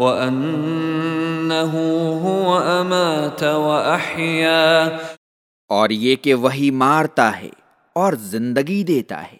وَأَنَّهُ هُوَ أَمَاتَ وَأَحْيَا۔ اور یہ کہ وہی مارتا ہے اور زندگی دیتا ہے۔